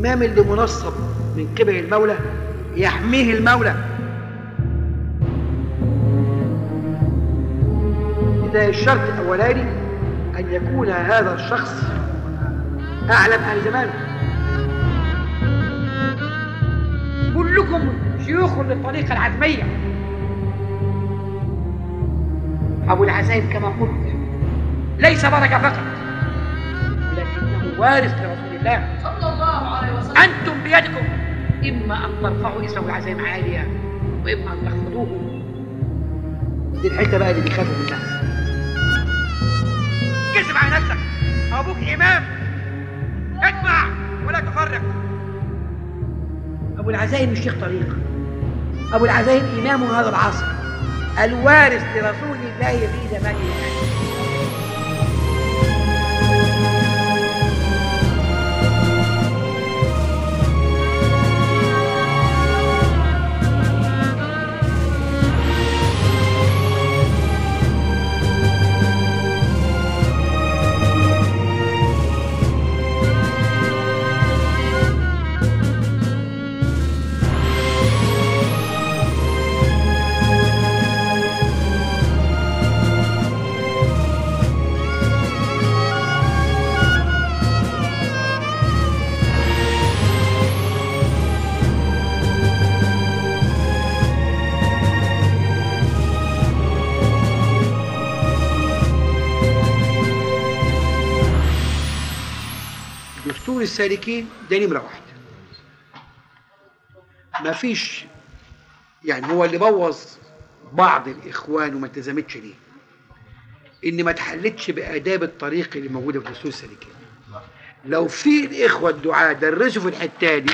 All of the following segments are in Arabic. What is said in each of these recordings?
الإمام اللي منصب من قبل المولى يحميه المولى. إذا الشرط الأولاني أن يكون هذا الشخص أعلم أهل زمانه كلكم شيوخ للطريقة العزمية. أبو العزائم كما قلت ليس بركة فقط لكنه وارث لرسول الله. أنتم بيدكم. إما أن ترفعوا اسمه العزائم عالية وإما أن تخفضوه دي الحتة بقى اللي بيخافوا منها. كذب على نفسك. أبوك إمام. اجمع ولا تفرق. أبو العزائم مش شيخ طريق. أبو العزائم إمام هذا العصر. الوارث لرسول الله في زمانه. دستور السالكين ده نمرة واحد ما فيش يعني هو اللي بوظ بعض الإخوان وما التزمتش ليه إن ما تحلتش بآداب الطريق اللي موجودة في دستور السالكين. لو في الإخوة الدعاة درسوا في الحتة دي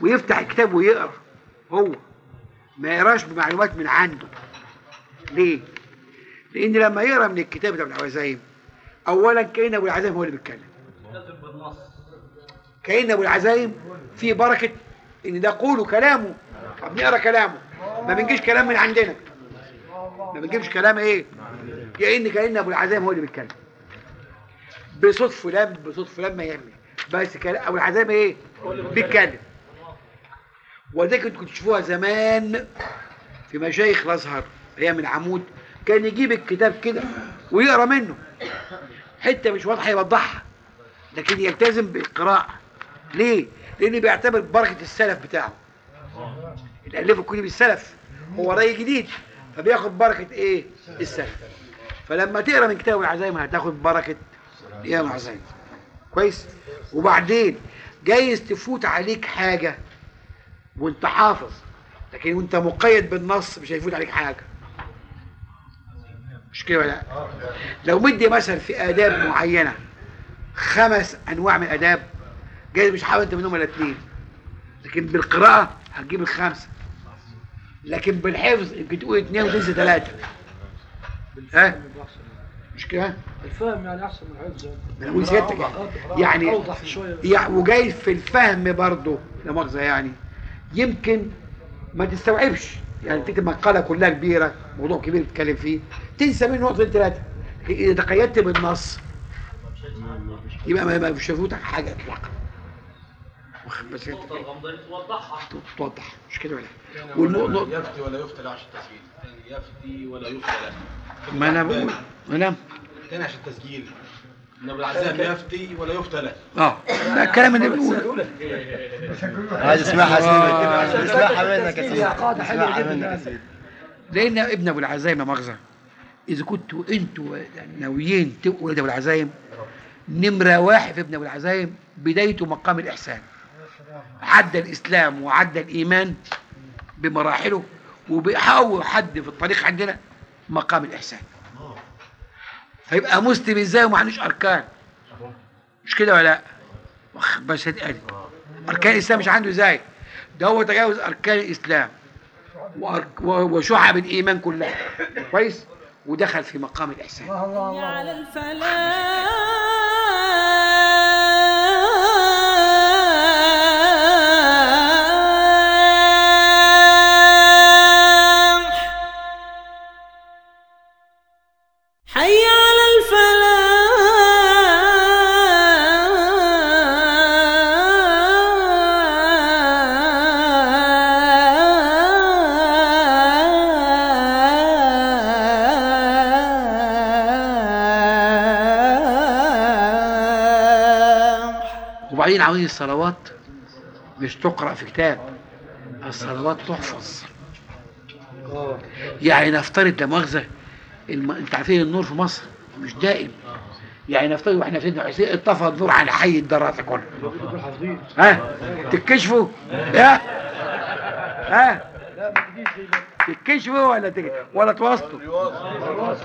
ويفتح الكتاب ويقرأ هو ما يقراش بمعلومات من عنده. ليه؟ لأن لما يقرأ من الكتاب بتاع العزايم اولا كأن أبو العزايم هو اللي بيتكلم. كأن أبو العزايم في بركة إن ده قوله كلامه. طب نقرأ كلامه. ما بنجيش كلام من عندنا. ما بنجيبش كلام إيه؟ كأن كأن أبو العزايم هو اللي بيتكلم. بصوت فلان بصوت فلان ما يهمني بس كلام أبو العزايم إيه؟ بيتكلم. وده كنت كنت تشوفوها زمان في مشايخ الأزهر أيام العمود. كان يجيب الكتاب كده ويقرأ منه. حتة مش واضحة يوضحها. لكن يلتزم بالقراءة. ليه؟ لأن بيعتبر بركة السلف بتاعه. اللي الفوا كتب السلف هو رأي جديد فبياخد بركة إيه؟ السلف. فلما تقرأ من كتاب العزايم هتاخد بركة يا العزايم. كويس؟ وبعدين جايز تفوت عليك حاجة وانت حافظ لكن وانت مقيد بالنص مش هيفوت عليك حاجة. مش كده ولا لا؟ لو مدي مثلا في آداب معينة خمس أنواع من الآداب جايز مش حاول أنت منهم إلا اتنين. لكن بالقراءة هتجيب الخمسة. لكن بالحفظ يمكن تقول اتنين وتنسى ثلاثة ها؟ مش كده؟ الفهم يعني أحسن من الحفظ. أنا بقول سيادتك يعني أوضح شوية. يعني وجاي في الفهم برضه لا مؤاخذة يعني يمكن ما تستوعبش. يعني تكتب مقالة كلها كبيرة موضوع كبير تتكلم فيه. تنسى منه نقطتين ثلاثة. إذا تقيدت بالنص يبقى ما ما مش هيفوتك حاجة إطلاقا. واخد بس توضحها. توضح مش كده ولا؟ يعني والنقطة يفتي ولا يفتى عشان التسجيل يعني يفتي ولا يفتى ما أنا بقول أنا تاني عشان التسجيل أبو العزام يفتي ولا يفتى له آه ده الكلام اللي بنقوله هذه اسمعها سيدي اسمعها منك يا سيدي اسمعها منك يا. سيدي لأن ابن أبو العزايم لا مؤاخذة إذا كنتوا أنتوا ناويين تبقوا ولد أبو العزايم نمرة واحد في ابن أبو العزايم بدايته مقام الإحسان. عدى الإسلام وعدى الإيمان بمراحله وبيحاول حد في الطريق عندنا مقام الإحسان. فيبقى مسلم إزاي وما عندوش أركان؟ مش كده ولا لا؟ بس اتقال أركان الإسلام مش عنده إزاي؟ ده هو تجاوز وأرك- و- وشعب الإيمان كلها. كويس؟ ودخل في مقام الإحسان. على الفلاح. الصلوات مش تقرأ في كتاب الصلوات تحفظ. يعني نفترض لا مؤاخذة الم... انت عارفين النور في مصر مش دائم. يعني نفترض وإحنا في سيدنا حسين اتطفى النور على حي الدراسة كله ها؟ تكشفوا؟ ها؟ ها؟ تكشفوا ولا تك... ولا توسطوا؟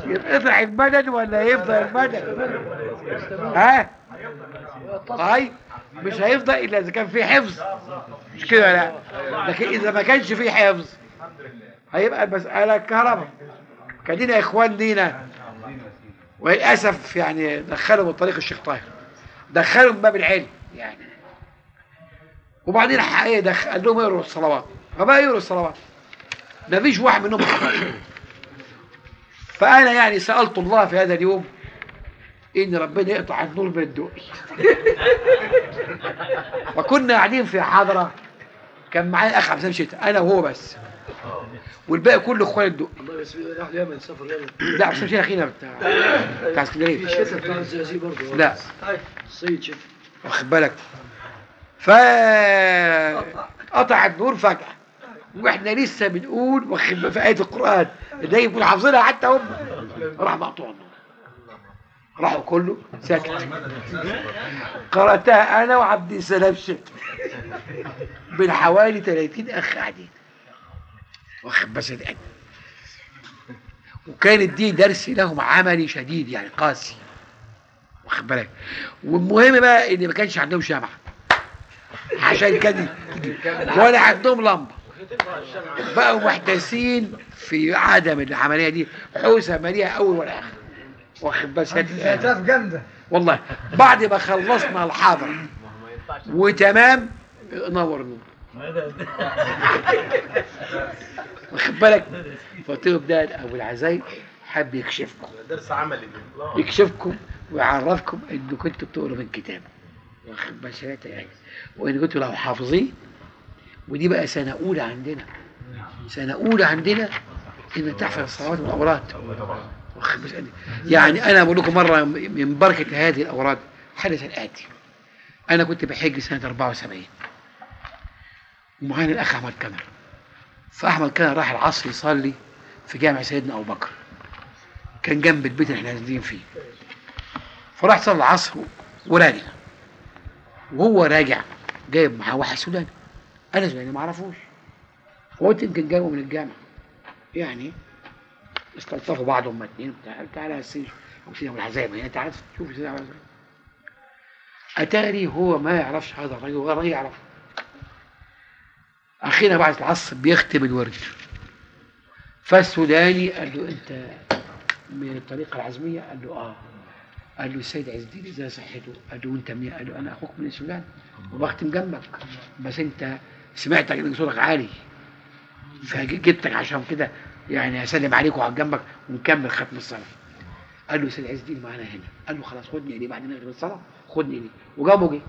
يتقطع البدن ولا يفضل البدن ها؟ طيب. مش هيفضل إلا إذا كان في حفظ. مش كده لا؟ لكن إذا ما كانش في حفظ هيبقى المسألة كهرباء. يا إخوان لينا وللأسف يعني دخلوا من الشيخ طاهر. دخلوا من باب العلم يعني. وبعدين ح- إيه دخل قال لهم يقروا الصلوات. فبقى يقروا الصلوات. ما فيش واحد منهم. فأنا يعني سألت الله في هذا اليوم إن ربنا يقطع النور من الدقي وكنا قاعدين في حضرة كان معايا أخ عبد السلام شتاء أنا وهو بس. والباقي كله إخوان الدقي الله يسلمك راح اليمن سافر اليمن. لا السلام شتاء أخينا بتاع بتاع في اسكندريه الشتاء بتاع الزقازيق برضه. لا. السيد شف واخد بالك؟ ف قطع النور فجأة. وإحنا لسه بنقول واخد في آية القرآن. ده يكون حافظينها حتى هم. راح مقطوع النور. راحوا كله ساكت. قرأتها أنا وعبد السلام شت من حوالي 30 أخ قاعدين. واخد بس الآن وكانت دي درس لهم عملي شديد يعني قاسي. واخد بالك. والمهم بقى إن ما كانش عندهم شمعة. عشان كده ولا عندهم لمبة. بقوا محتاسين في عدم العملية دي. حوسة مليئة أول ولا آخر. واخد بس جامده والله بعد ما خلصنا الحاضر. وتمام نور النور واخد بالك؟ فقلت له ده أبو العزاي حب يكشفكم. درس عملي. يكشفكم ويعرفكم إنه كنتوا بتقروا من كتاب. واخد بالك يعني. وإن كنتوا لو حافظين ودي بقى سنة أولى عندنا. سنة أولى عندنا إن تحفظ الصلوات بالك؟ يعني أنا بقول لكم مرة من بركة هذه الأوراد حدث الآتي. أنا كنت بحج سنة 74 ومعانا الأخ أحمد كنر. فأحمد كنر راح العصر يصلي في جامع سيدنا أبو بكر. كان جنب البيت اللي إحنا نازلين فيه. فراح صلى العصر وراجع. وهو راجع جايب معاه واحد سوداني. أنا سوداني ما أعرفوش. فقلت يمكن جايبه من الجامع. يعني استلطفوا بعض هم اتنين تعالى يا سيدي ابو سيدي أبو العزايم هنا تعالى شوف سيدي أبو العزايم. أتاري هو ما يعرفش هذا الرجل ولا الرجل يعرفه. أخينا بعد العصر بيختم الورد. فالسوداني قال له أنت من الطريقة العزمية؟ قال له آه. قال له السيد عز الدين إزاي صحته قال له انت منين؟ قال له أنا أخوك من السودان. وبختم جنبك. بس أنت سمعتك إن صوتك عالي. فجبتك عشان كده يعني اسلم عليك وعلى جنبك ونكمل ختم الصلاة. قال له السيد عز الدين معانا هنا. قال له خلاص خدني ليه بعد نختم الصلاة خدني ليه وجابه جه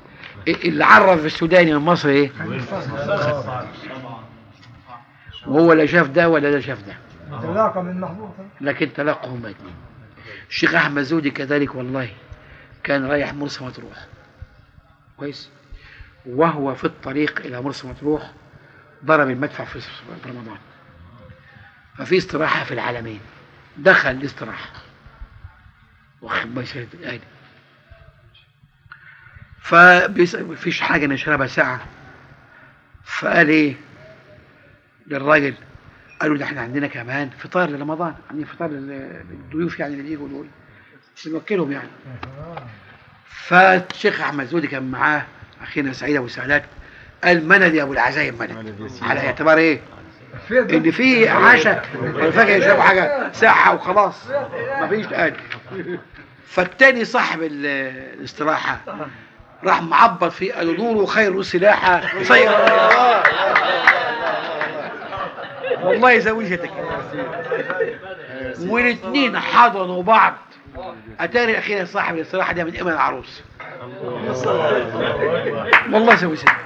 إيه اللي عرف السوداني من مصر إيه؟ وهو لا شاف ده ولا ده شاف ده. تلاقى من محبوب. لكن تلاقوا هما اثنين الشيخ أحمد زودي كذلك والله كان رايح مرسى مطروح. كويس؟ وهو في الطريق إلى مرسى مطروح ضرب المدفع في رمضان. ففي استراحة في العالمين. دخل الاستراحة. واخد بالك الآية فبيسأل مفيش حاجة نشربها ساعة. فقال إيه؟ للراجل قالوا ده إحنا عندنا كمان فطار لرمضان عاملين فطار لل- للضيوف يعني اللي بيجوا دول. بنوكلهم يعني. فالشيخ أحمد زودي كان معاه أخينا سعيد ابو سهلات قال مدد يا أبو العزايم مدد على اعتبار إيه؟ إن في عشاء ولا فاكر يشربوا حاجة ساعه وخلاص. مفيش قادر فالتاني صاحب ال- الاستراحة راح معبط فيه قال نور خير سلاحه سير والله زوجتك. والاثنين حضنوا بعض. أتاري أخيرا صاحب الاستراحة ده من امن العروس. والله زوجتك؟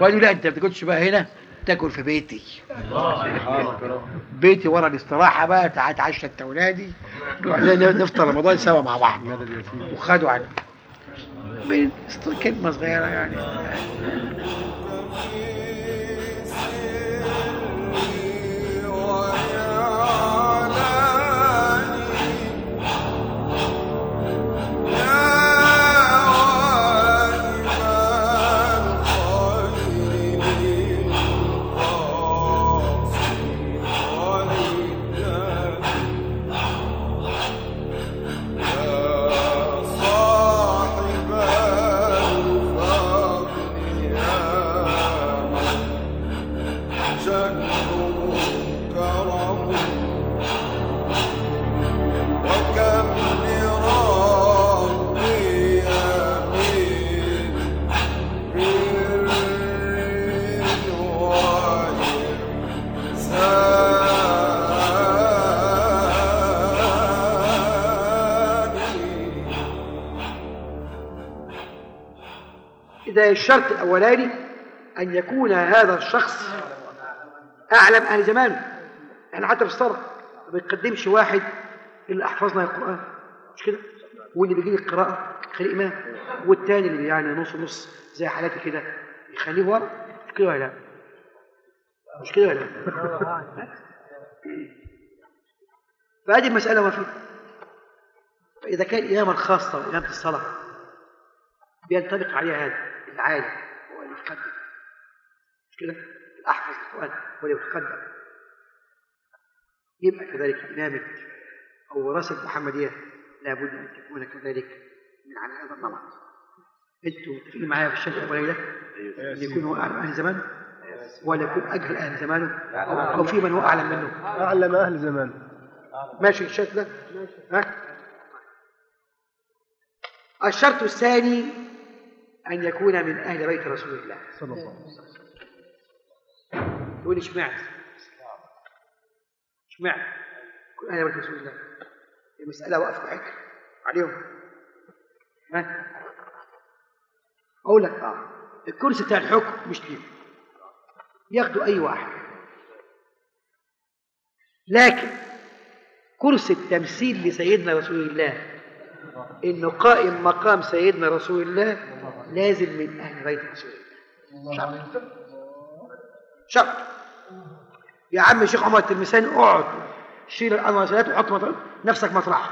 وقالوا لا أنت ما بتاكلش بقى هنا. تاكل في بيتي. بيتي ورا الاستراحة بقى تعال اتعشى انت ولادي. نروح نفطر رمضان سوا مع بعض. وخدوا عنه بين- كلمة صغيرة يعني. الشرط الأولاني أن يكون هذا الشخص أعلم أهل زمانه إحنا حتى في الصلاة ما بنقدمش واحد اللي أحفظنا القرآن. مش كده؟ واللي بيجي القراءة خليه إمام والتاني اللي يعني نص نص زي حالاتي كده يخليه ورا. مش كده ولا لا؟ مش كده ولا لا؟ فهذه المسألة ما فيه فإذا كان إماما خاصة وإمامة الصلاة بينطبق عليها هذا. العالم هو اللي يتقدم. مش كده؟ الأحفظ القرآن هو اللي يتقدم. يبقى كذلك إمامة أو وراثة المحمدية لابد أن تكون كذلك من على هذا النمط. أنتم متفقين معايا في الشرط الأولاني ده؟ أن يكون هو أعلم أهل زمانه ولا يكون أجهل أهل زمانه أو, في من هو أعلم منه؟ أعلم أهل زمان. ماشي الشرط ده. ها؟ الشرط الثاني أن يكون من أهل بيت رسول الله. صلى الله عليه وسلم. تقول اشمعنى اشمعنى يكون أهل بيت رسول الله. المسألة واقفة حكر عليهم. ها؟ أقول لك آه. الكرسي بتاع الحكم مش ليه ياخدوا أي واحد. لكن كرسي التمثيل لسيدنا رسول الله انه قائم مقام سيدنا رسول الله لازم من أهل بيت رسول الله. شرط. شرط. يا عم الشيخ عمر التلمساني اقعد. شيل الأنوار وحط نفسك مطرحة.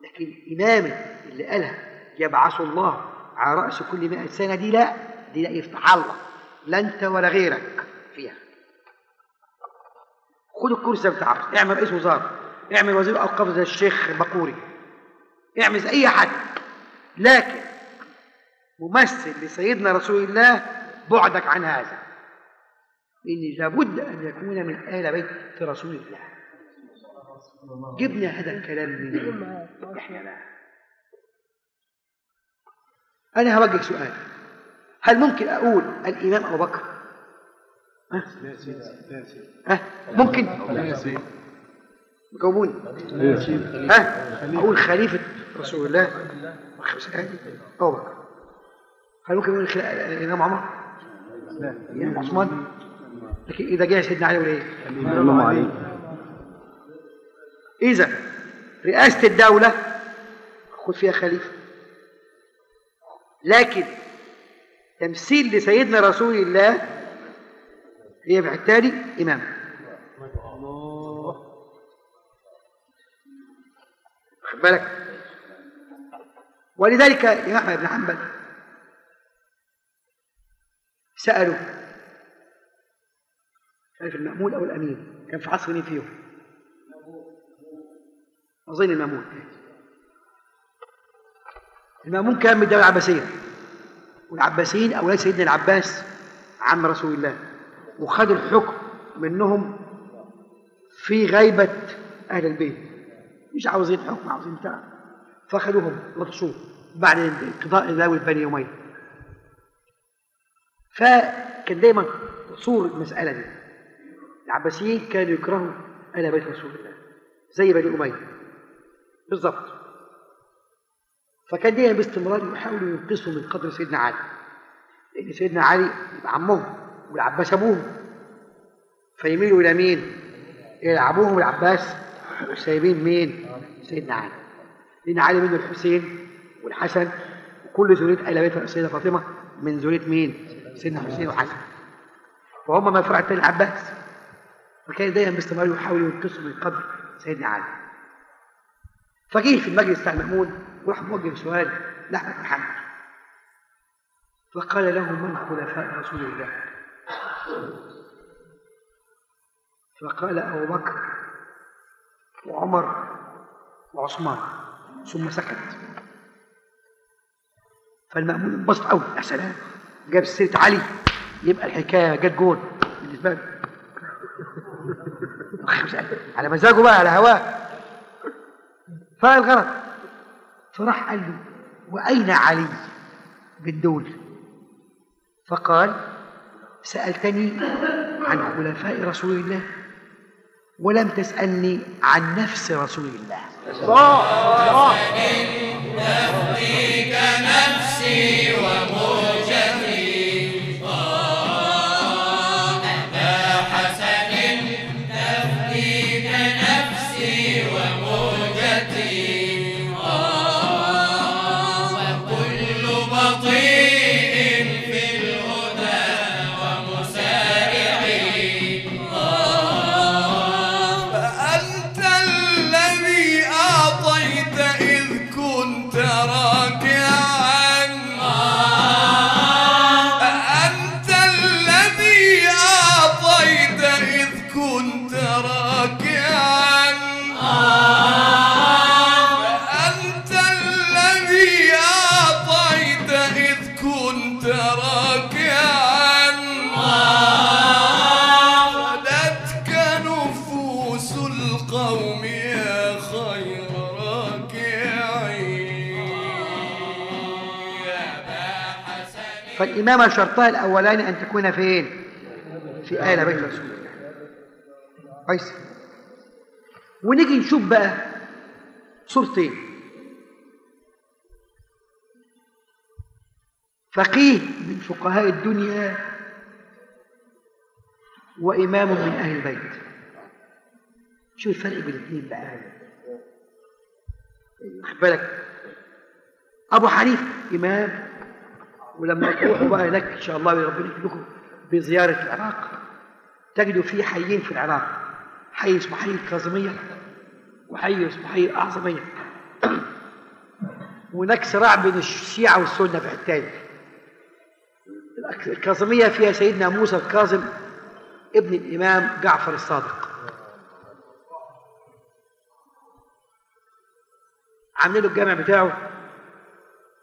لكن امامه اللي قالها يبعث الله على رأس كل مئة سنة دي لا دي لا يفتح الله. لا أنت ولا غيرك فيها. خد الكرسي بتاعك اعمل رئيس وزارة اعمل وزير اوقاف زي الشيخ بقوري. اعمل زي أي حد. لكن ممثل لسيدنا رسول الله بعدك عن هذا. لأن لابد أن يكون من آل بيت رسول الله. جبنا هذا الكلام من إحنا لا. أنا هوجه سؤال. هل ممكن أقول الإمام أبو بكر؟ ها؟ ها؟ ممكن؟ جاوبوني ها؟ أقول خليفة رسول الله أبو بكر. هل ممكن يقول الإمام عمر؟ الإمام عثمان؟ لكن إذا جاء سيدنا علي ولا الإمام علي. إذا رئاسة الدولة خد فيها خليفة. لكن تمثيل لسيدنا رسول الله هي بالتالي إمام. خد بالك؟ ولذلك الامام أحمد بن حنبل سألوا كان في المأمون أو الأمين؟ كان في عصر مين فيهم؟ أظن المأمون المأمون كان من الدولة العباسية. والعباسيين أولاد سيدنا العباس عم رسول الله. وخدوا الحكم منهم في غيبة أهل البيت. مش عاوزين حكم عاوزين بتاع فخدوهم لطشوه بعد انقضاء دولة بني أمية فكان دايما تصور المسألة دي. العباسيين كانوا يكرهوا أهل بيت رسول الله زي بني أمية. بالضبط. فكان دايما باستمرار يحاولوا ينقصوا من قدر سيدنا علي. لأن سيدنا علي عمهم والعباس أبوهم. فيميلوا إلى مين؟ إلى أبوهم العباس. وسايبين مين؟ سيدنا علي. لأن علي منه الحسين والحسن كل ذرية آل بيت السيدة فاطمة من ذرية مين؟ سيدنا حسين وحسن وهم من فرع الثاني العباس فكان دايما باستمرار يحاولوا ينقصوا من قدر سيدنا علي. فجه في المجلس بتاع المأمون؟ وراح موجه سؤال لأحمد محمد فقال له من خلفاء رسول الله؟ فقال أبو بكر وعمر وعثمان. ثم سكت فالمأمون انبسط قوي. يا سلام. جاب سيرة علي. يبقى الحكاية جت جون. بالنسبة له. على مزاجه بقى على هواه. فالغرض فراح قال له وأين علي بن دول؟ فقال سألتني عن خلفاء رسول الله ولم تسألني عن نفس رسول الله. فأنت القوم يا خير راكعين. فالإمامة شرطها الأولاني أن تكون فين؟ في آل بيت رسول الله. كويس. ونيجي نشوف بقى صورتين. فقيه من فقهاء الدنيا وإمام من أهل البيت. شوف الفرق بين الاثنين بقى؟ خد بالك؟ أبو حنيفة إمام ولما تروحوا بقى هناك إن شاء الله ربنا يكرمكم بزيارة العراق تجدوا في حيين في العراق. حي اسمه حي الكاظمية وحي اسمه حي الأعظمية. وهناك صراع بين الشيعة والسنة في الحته الكاظمية فيها سيدنا موسى الكاظم ابن الإمام جعفر الصادق. عاملين له الجامع بتاعه.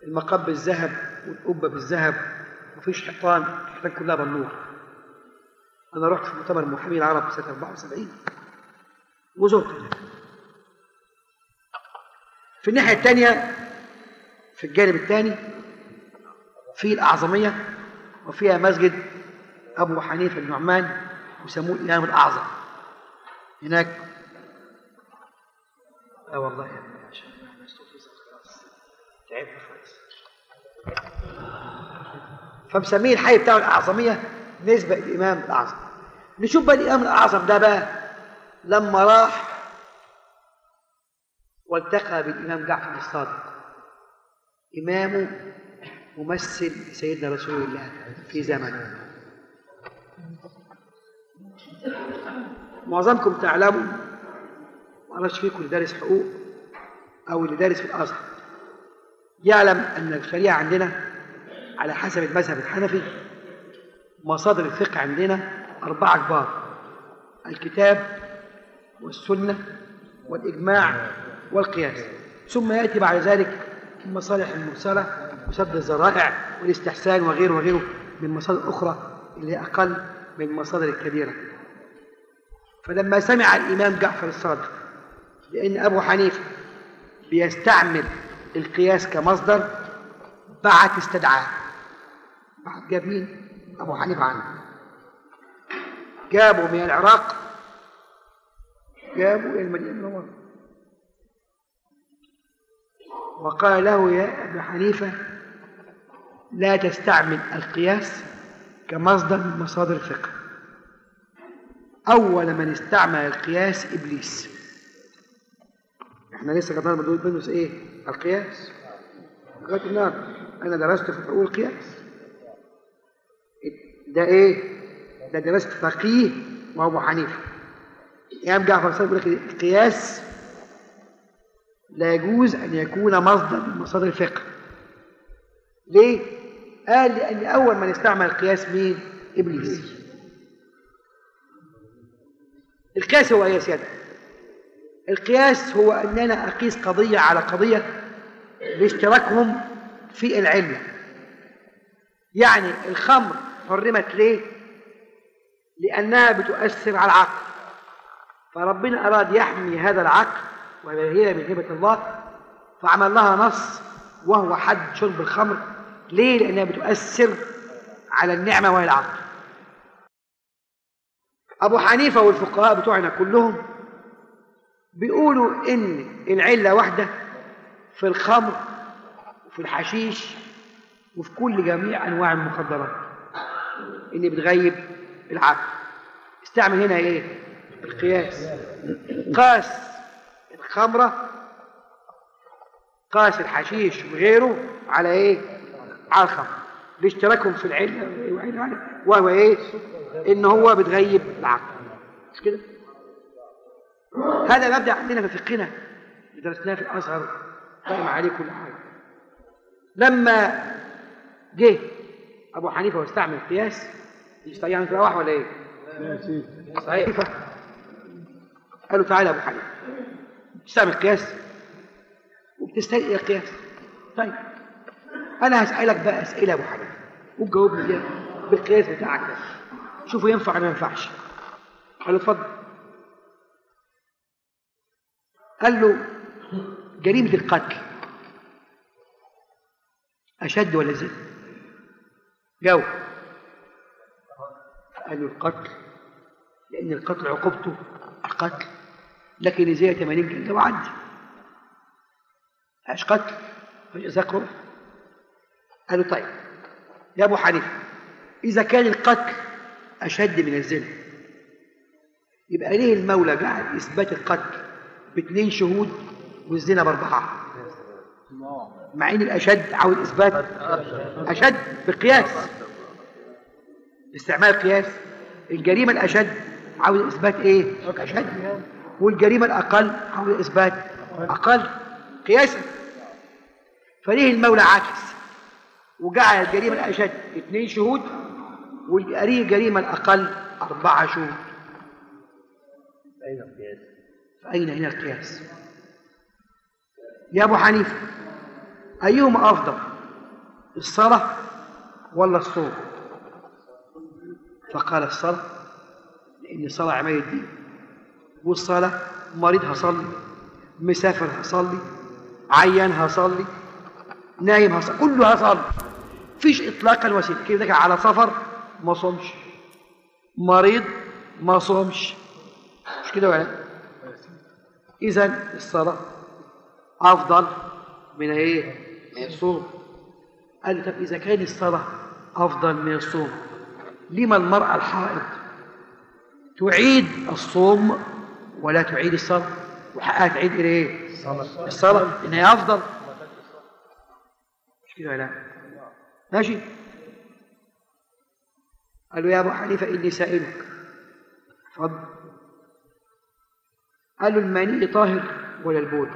المقام بالذهب والقبة بالذهب مفيش حيطان الحيطان كلها بالنور أنا رحت في مؤتمر المحامين العرب سنة 74 وزرت في الناحية الثانية في الجانب الثاني في الأعظمية وفيها مسجد أبو حنيفة النعمان وسموه الإمام الأعظم. هناك؟ آه والله. يا فمسميه الحي بتاعه الأعظمية نسبة الإمام الأعظم. نشوف بقى الإمام الأعظم ده بقى لما راح والتقى بالإمام جعفر الصادق. إمامه ممثل سيدنا رسول الله في زمنه. معظمكم تعلموا معرفش فيكم اللي دارس حقوق أو اللي دارس في الأزهر. يعلم أن الشريعة عندنا على حسب المذهب الحنفي مصادر الفقه عندنا أربعة كبار الكتاب والسنة والإجماع والقياس. ثم يأتي بعد ذلك المصالح المرسلة وسد الذرائع والاستحسان وغيره وغيره من مصادر أخرى اللي أقل من المصادر الكبيرة. فلما سمع الإمام جعفر الصادق بأن أبو حنيفة بيستعمل القياس كمصدر بعت استدعاه. بعت جاب مين؟ أبو حنيفة عنه. جابوا من العراق. جابوا إلى المدينة المنورة. وقال له يا أبا حنيفة لا تستعمل القياس كمصدر من مصادر الفقه. أول من استعمل القياس إبليس. إحنا لسه كنا بندرس إيه؟ القياس. لغاية النار أنا درست في حقوق القياس. ده إيه؟ ده درست فقيه وأبو حنيفة إمام جعفر الصادق يقول لك القياس لا يجوز أن يكون مصدر من مصادر الفقه ليه؟ قال لأن أول من استعمل القياس مين؟ إبليس القياس هو إيه يا سيادة؟ القياس هو أن أنا أقيس قضية على قضية باشتراكهم في العلة يعني الخمر حرمت ليه؟ لأنها بتؤثر على العقل فربنا أراد يحمي هذا العقل وهي من هبة الله فعمل لها نص وهو حد شرب الخمر ليه؟ لأنها بتؤثر على النعمة وهي العقل أبو حنيفة والفقهاء بتوعنا كلهم بيقولوا إن العلة واحدة في الخمر وفي الحشيش وفي كل جميع أنواع المخدرات إن بتغيب العقل استعمل هنا إيه؟ القياس قاس الخمرة قاس الحشيش وغيره على إيه؟ على الخمر لاشتراكهم في العلة وهو إيه؟ إن هو بتغيب العقل مش كده؟ هذا مبدأ عندنا في فقهنا اللي درسناه في الأزهر قائم عليه كل حاجة لما جه أبو حنيفة واستعمل القياس يستطيع أن واحد ولا إيه؟ صحيح. قال له تعالى يا أبو حنيفة. تستعمل قياس وبتستدعي القياس؟ طيب. أنا هسألك بقى أسئلة يا أبو حنيفة وتجاوبني بالقياس بتاعك. ده شوفوا ينفع ولا ما ينفعش. قال له اتفضل. قال له جريمة القتل. أشد ولا زين؟ جاوب. قال له القتل لأن القتل عقوبته القتل لكن إزاي 80 جلدة وعدي مش قتل مش ذكره قال له طيب يا أبو حنيفة إذا كان القتل أشد من الزنا يبقى ليه المولى جعل إثبات القتل باثنين شهود والزنا بأربعة؟ مع إن الأشد عاوز إثبات أشد بقياس. استعمال القياس الجريمة الأشد عاوز إثبات إيه؟ أشد والجريمة الأقل عاوز إثبات أقل. قياسا. فليه المولى عاكس؟ وجعل الجريمة الأشد اثنين شهود والجريمة الأقل أربعة شهود. أين القياس؟ فأين هنا القياس؟ يا أبو حنيفة أيهما أفضل الصلاة ولا الصوم؟ فقال الصلاة لأن الصلاة عماد الدين. والصلاة مريض هصلي مسافر هصلي عيان هصلي نايم هصلي كله هصلي فيش إطلاقا وسيلة. كده على سفر ما صومش. مريض ما صومش. مش كده ولا؟ إذا الصلاة أفضل من إيه؟ من الصوم. قال طب إذا كان الصلاة أفضل من الصوم؟ لما المرأة الحائض تعيد الصوم ولا تعيد الصلاة؟ وحقها تعيد إيه؟ الصلاة. إن هي أفضل. مش كده ولا؟ ماشي. قال له يا أبو حنيفة إني سائلك. اتفضل. قال له المني طاهر ولا البول؟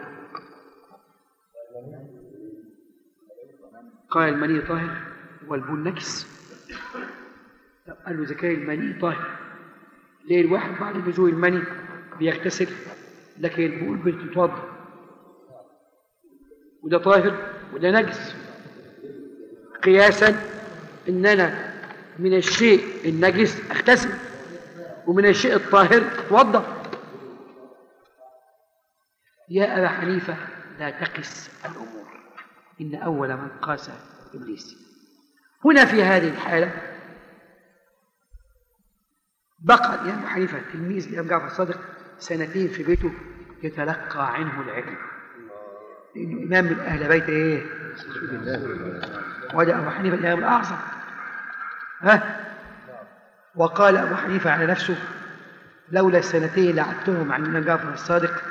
قال المني طاهر والبول نكس. طب قال له كان المني طاهر. ليه الواحد بعد نزول المني بيغتسل؟ لكن البول بتتوضا وده طاهر وده نجس. قياسا إن أنا من الشيء النجس أغتسل ومن الشيء الطاهر أتوضأ. يا أبا حنيفة لا تقس الأمور. إن أول من قاس إبليس. هنا في هذه الحالة بقى يا ابو حنيفة تلميذ الامام جعفر الصادق سنتين في بيته يتلقى عنه العلم لأنه إمام من أهل بيت إيه؟ وده أبو حنيفة الإمام الأعظم. ها؟ وقال أبو حنيفة على نفسه لولا السنتين لعدتهم عن الامام جعفر الصادق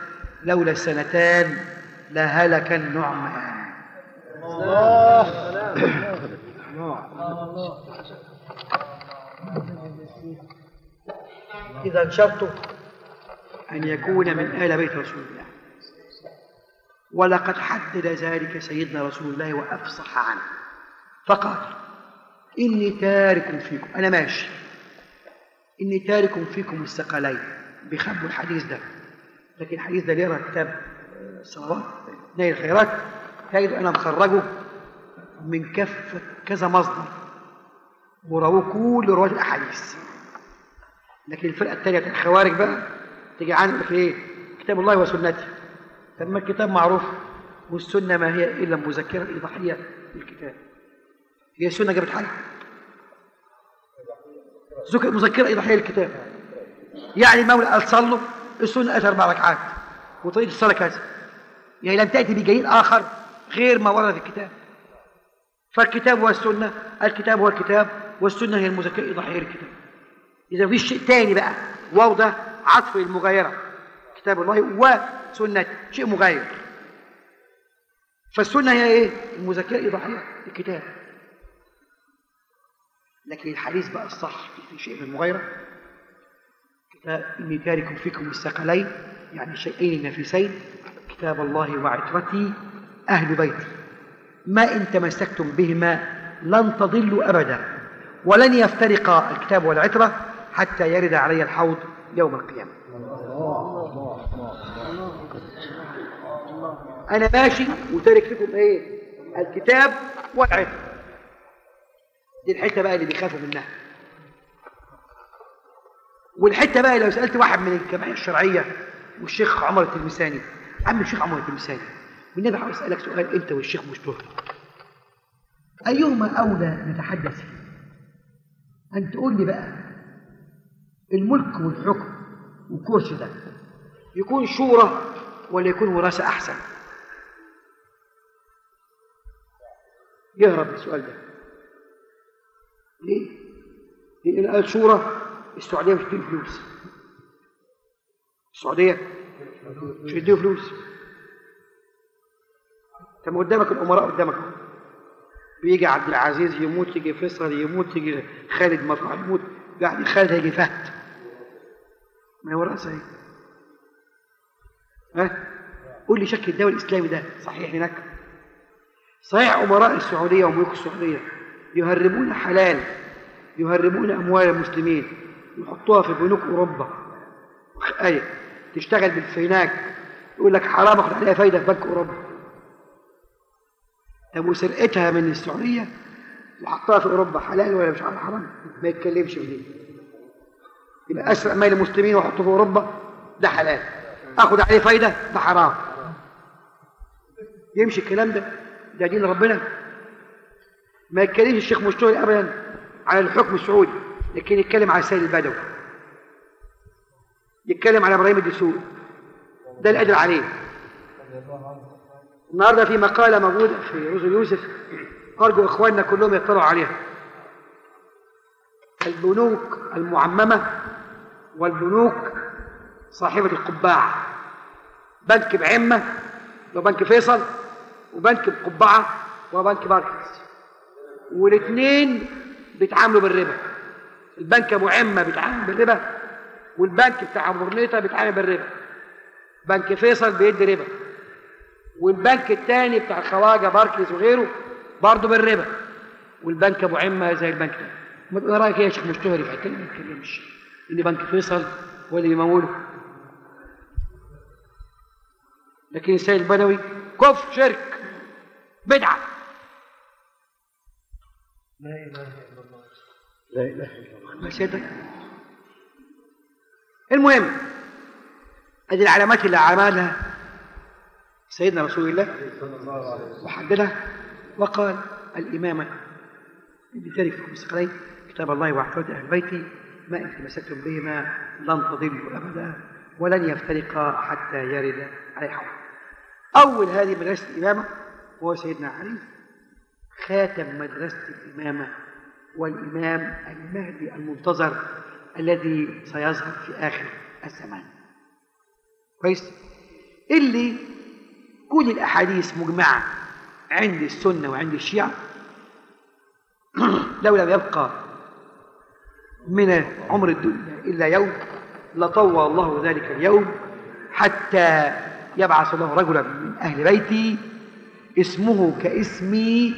لولا السنتان لهلك النعمان إذا شرط أن يكون من آل بيت رسول الله. ولقد حدد ذلك سيدنا رسول الله وأفصح عنه. فقال إني تارك فيكم. أنا ماشي. إني تارك فيكم الثقلين. بخبوا الحديث ده. لكن الحديث ده ليه كتاب آه، الصلوات نيل الخيرات. تجد أنا مخرجه من كافة كذا مصدر. ورواه كل رواة الأحاديث. لكن الفرقة الثانية بتاع الخوارج بقى تيجي عندك إيه؟ كتاب الله وسنته. طب الكتاب معروف والسنة ما هي إلا مذكرة إيضاحية للكتاب. هي السنة جابت حاجة. ذكر مذكرة إيضاحية للكتاب. يعني المولى قال صلوا السنة قالت أربع ركعات. وطريقة الصلاة كذا يعني لم تأتي بدليل آخر غير ما ورد في الكتاب. فالكتاب هو السنة الكتاب هو الكتاب والسنة هي المذكرة الإيضاحية للكتاب. إذا في شيء تاني بقى واو ده عطف المغايرة. كتاب الله وسنة شيء مغاير. فالسنة هي إيه؟ المذكرة الإيضاحية الكتاب. لكن الحديث بقى الصح في شيء من المغايرة. كتاب إني تارك فيكم الثقلين يعني شيئين نفيسين كتاب الله وعترتي أهل بيتي. ما إن تمسكتم بهما لن تضلوا أبدا. ولن يفترقا الكتاب والعترة. حتى يرد علي الحوض يوم القيامة. أنا ماشي وتارك لكم إيه؟ الكتاب والعترة دي الحتة بقى اللي بيخافوا منها. والحتة بقى لو سألت واحد من الجمعية الشرعية والشيخ عمر التلمساني عم الشيخ عمر التلمساني والنبي عاوز أسألك سؤال أنت والشيخ مشتهر أيهما أولى نتحدث فيه؟ أن تقول لي بقى الملك والحكم والكرسي ده. يكون شورى ولا يكون وراثة أحسن. يهرب السؤال ده. ليه؟ لأن قال شورى السعودية مش تديه فلوس. السعودية مش تديه فلوس. طب قدامك الأمراء قدامك. بيجي عبد العزيز يموت يجي فيصل يموت يجي خالد مطلع يموت. بعد خالد هيجي فهد. ما وراء إيه ها؟ قول لي شكل الدولة الإسلامي ده صحيح هناك؟ صحيح أمراء السعودية وملوك السعودية يهربون حلال يهربون أموال المسلمين يحطوها في بنوك أوروبا. أي تشتغل بالفيناك يقول لك حرام أخذ عليها فايدة في بنك أوروبا. طب وسرقتها من السعودية؟ وحطها في أوروبا حلال ولا مش حرام؟ ما يتكلمش في دي. يبقى أسرق مال المسلمين وأحطه في أوروبا ده حلال. أخذ عليه فايدة ده حرام. يمشي الكلام ده ده دين ربنا. ما يتكلمش الشيخ مشتهي أبدا على الحكم السعودي لكن يتكلم على سيد البدوي. يتكلم على إبراهيم الدسوقي. ده اللي قادر عليه. النهارده في مقالة موجودة في رزق يوسف أرجو إخواننا كلهم يطلعوا عليها. البنوك المعممة والبنوك صاحبة القبعة. بنك بعمة وبنك فيصل وبنك بقبعة وبنك باركنز والاثنين بيتعاملوا بالربا. البنك أبو عمة بيتعامل بالربا والبنك بتاع برنيطه بيتعامل بالربا. بنك فيصل بيدي ربا. والبنك الثاني بتاع الخواجة باركليز وغيره برضه بالربا. والبنك أبو عمة زي البنك ده. ما رأيك إيه يا شيخ مشتهري في حتة ما يتكلمش اللي بنك فيصل هو اللي بيموله لكن السيد البدوي كفر شرك بدعة. لا إله إلا الله. لا إله إلا الله. ما المهم ادي العلامات اللي عملها سيدنا رسول الله وحددها وقال الإمامة بذلك في كتاب الله وحفظ أهل بيتي ما إن تمسكتم بهما لن تضلوا أبدا ولن يفترقا حتى يرد عليه حول أول هذه مدرسة الإمامة هو سيدنا علي خاتم مدرسة الإمامة والإمام المهدي المنتظر الذي سيظهر في آخر الزمان. كويس؟ اللي كل الأحاديث مجمعة عند السنة وعند الشيعة لو لم يبقى من عمر الدنيا إلا يوم لطوى الله ذلك اليوم حتى يبعث الله رجلا من أهل بيتي اسمه كاسمي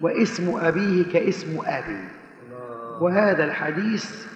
واسم أبيه كاسم أبي. وهذا الحديث